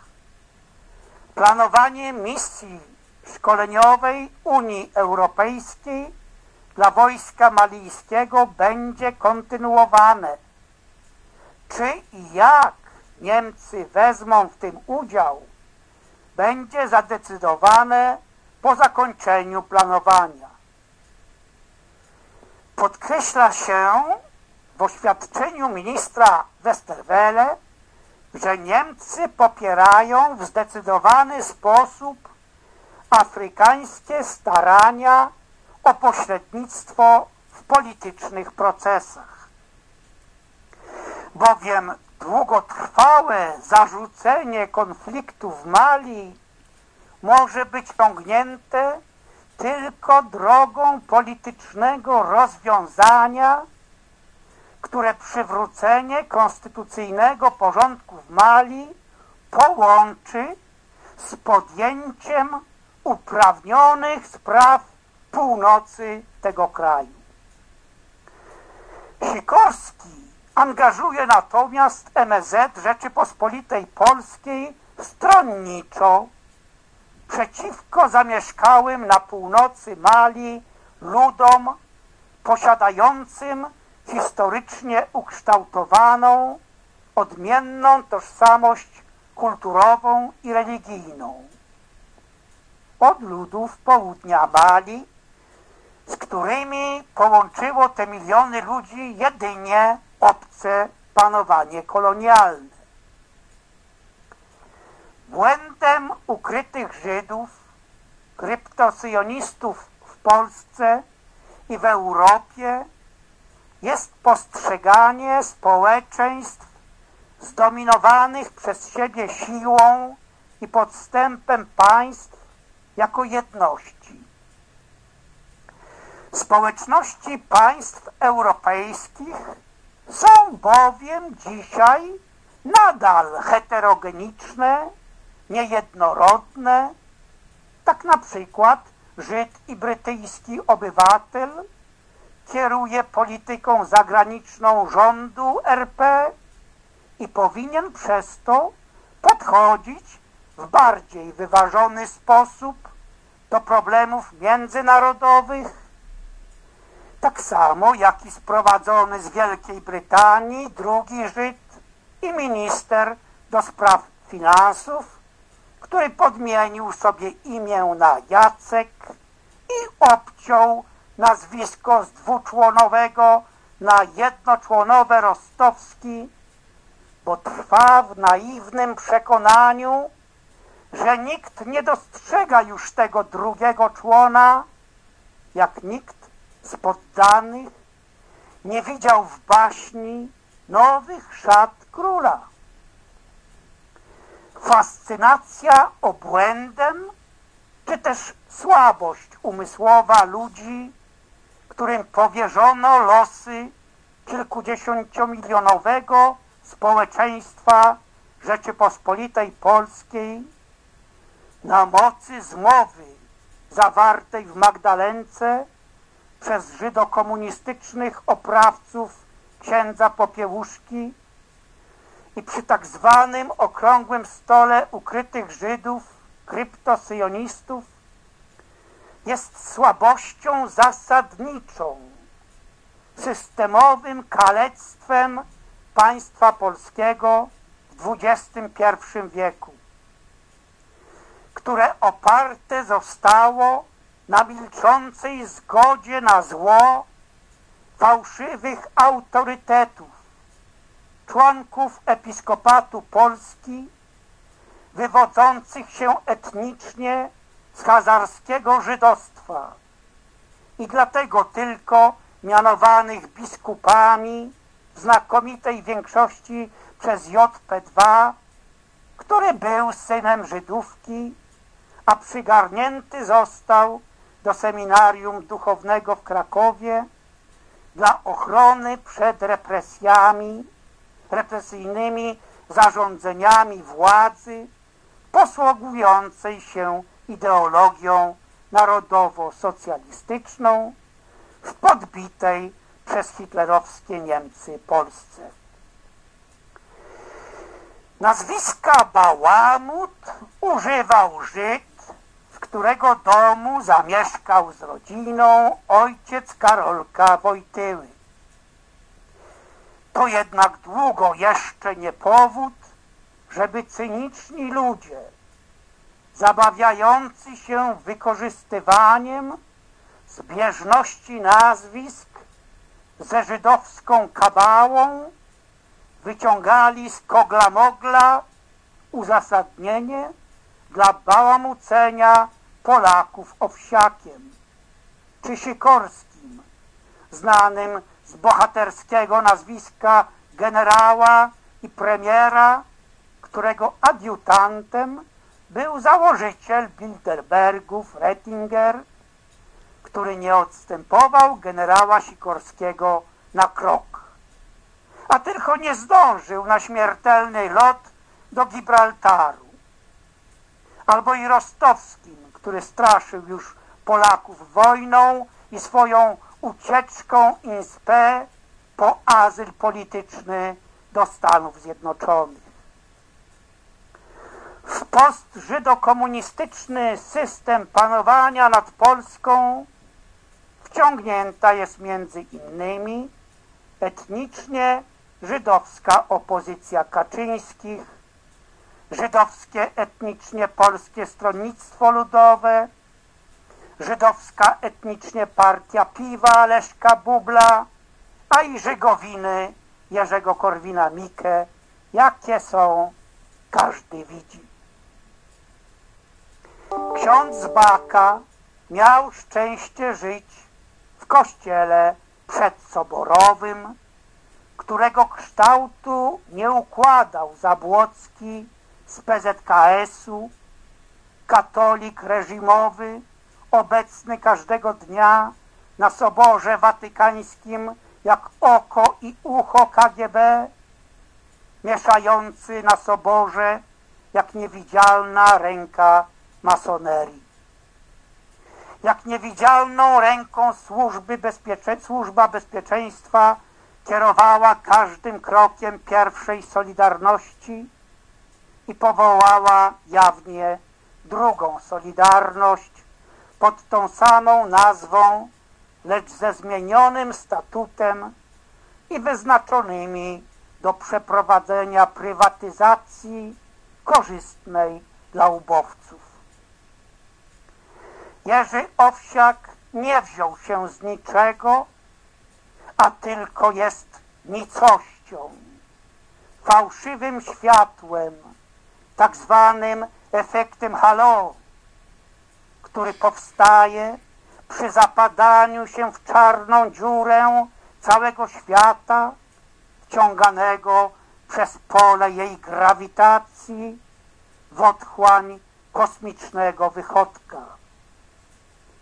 Planowanie misji szkoleniowej Unii Europejskiej dla wojska malijskiego będzie kontynuowane. Czy i jak Niemcy wezmą w tym udział, będzie zadecydowane po zakończeniu planowania. Podkreśla się w oświadczeniu ministra Westerwelle, że Niemcy popierają w zdecydowany sposób afrykańskie starania o pośrednictwo w politycznych procesach. Bowiem długotrwałe zarzucenie konfliktu w Mali może być ciągnięte tylko drogą politycznego rozwiązania, które przywrócenie konstytucyjnego porządku w Mali połączy z podjęciem uprawnionych spraw północy tego kraju. Sikorski angażuje natomiast MSZ Rzeczypospolitej Polskiej stronniczo przeciwko zamieszkałym na północy Mali ludom posiadającym historycznie ukształtowaną, odmienną tożsamość kulturową i religijną. Od ludów południa Mali, z którymi połączyło te miliony ludzi jedynie obce panowanie kolonialne. Błędem ukrytych Żydów, kryptosyjonistów w Polsce i w Europie jest postrzeganie społeczeństw zdominowanych przez siebie siłą i podstępem państw jako jedności. Społeczności państw europejskich są bowiem dzisiaj nadal heterogeniczne, niejednorodne. Tak na przykład Żyd i brytyjski obywatel kieruje polityką zagraniczną rządu RP i powinien przez to podchodzić w bardziej wyważony sposób do problemów międzynarodowych Tak samo jak i sprowadzony z Wielkiej Brytanii drugi Żyd i minister do spraw finansów, który podmienił sobie imię na Jacek i obciął nazwisko z dwuczłonowego na jednoczłonowe Rostowski, bo trwa w naiwnym przekonaniu, że nikt nie dostrzega już tego drugiego człona, jak nikt z poddanych nie widział w baśni nowych szat króla. Fascynacja obłędem, czy też słabość umysłowa ludzi, którym powierzono losy kilkudziesięciomilionowego społeczeństwa Rzeczypospolitej Polskiej na mocy zmowy zawartej w Magdalence przez żydokomunistycznych oprawców księdza Popiełuszki i przy tak zwanym okrągłym stole ukrytych Żydów, kryptosyjonistów, jest słabością zasadniczą, systemowym kalectwem państwa polskiego w XXI wieku, które oparte zostało na milczącej zgodzie na zło fałszywych autorytetów, członków Episkopatu Polski, wywodzących się etnicznie z hazarskiego żydostwa i dlatego tylko mianowanych biskupami w znakomitej większości przez JP2, który był synem Żydówki, a przygarnięty został do seminarium duchownego w Krakowie dla ochrony przed represjami, represyjnymi zarządzeniami władzy posługującej się ideologią narodowo-socjalistyczną w podbitej przez hitlerowskie Niemcy Polsce. Nazwiska Bałamut używał Żyd, którego domu zamieszkał z rodziną ojciec Karolka Wojtyły. To jednak długo jeszcze nie powód, żeby cyniczni ludzie zabawiający się wykorzystywaniem zbieżności nazwisk ze żydowską kabałą wyciągali z kogla-mogla uzasadnienie dla bałamucenia Polaków owsiakiem czy Sikorskim, znanym z bohaterskiego nazwiska generała i premiera, którego adiutantem był założyciel Bilderbergów Rettinger, który nie odstępował generała Sikorskiego na krok. A tylko nie zdążył na śmiertelny lot do Gibraltaru. Albo i Rostowskim, który straszył już Polaków wojną i swoją ucieczką in spe po azyl polityczny do Stanów Zjednoczonych. W postżydokomunistyczny system panowania nad Polską wciągnięta jest między innymi etnicznie żydowska opozycja Kaczyńskich, żydowskie etnicznie polskie stronnictwo ludowe, żydowska etnicznie partia piwa Leszka Bubla, a i Żygowiny Jerzego Korwina-Mikke, jakie są, każdy widzi. Ksiądz Baka miał szczęście żyć w kościele przedsoborowym, którego kształtu nie układał Zabłocki z PZKS-u, katolik reżimowy, obecny każdego dnia na Soborze Watykańskim jak oko i ucho KGB, mieszający na Soborze jak niewidzialna ręka masonerii. Jak niewidzialną ręką służby bezpiecze... służba bezpieczeństwa kierowała każdym krokiem pierwszej Solidarności i powołała jawnie drugą Solidarność pod tą samą nazwą lecz ze zmienionym statutem i wyznaczonymi do przeprowadzenia prywatyzacji korzystnej dla ubowców. Jerzy Owsiak nie wziął się z niczego, a tylko jest nicością, fałszywym światłem, tak zwanym efektem halo, który powstaje przy zapadaniu się w czarną dziurę całego świata, wciąganego przez pole jej grawitacji w otchłań kosmicznego wychodka.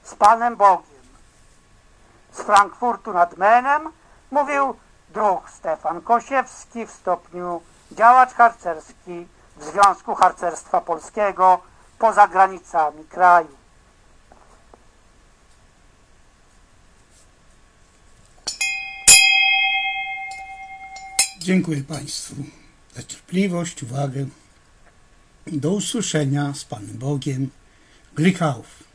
Z Panem Bogiem. Z Frankfurtu nad Menem mówił druh Stefan Kosiewski w stopniu działacz harcerski Związku Harcerstwa Polskiego poza granicami kraju.
Dziękuję Państwu za cierpliwość, uwagę. Do usłyszenia z Panem Bogiem. Glück auf.